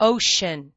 ocean.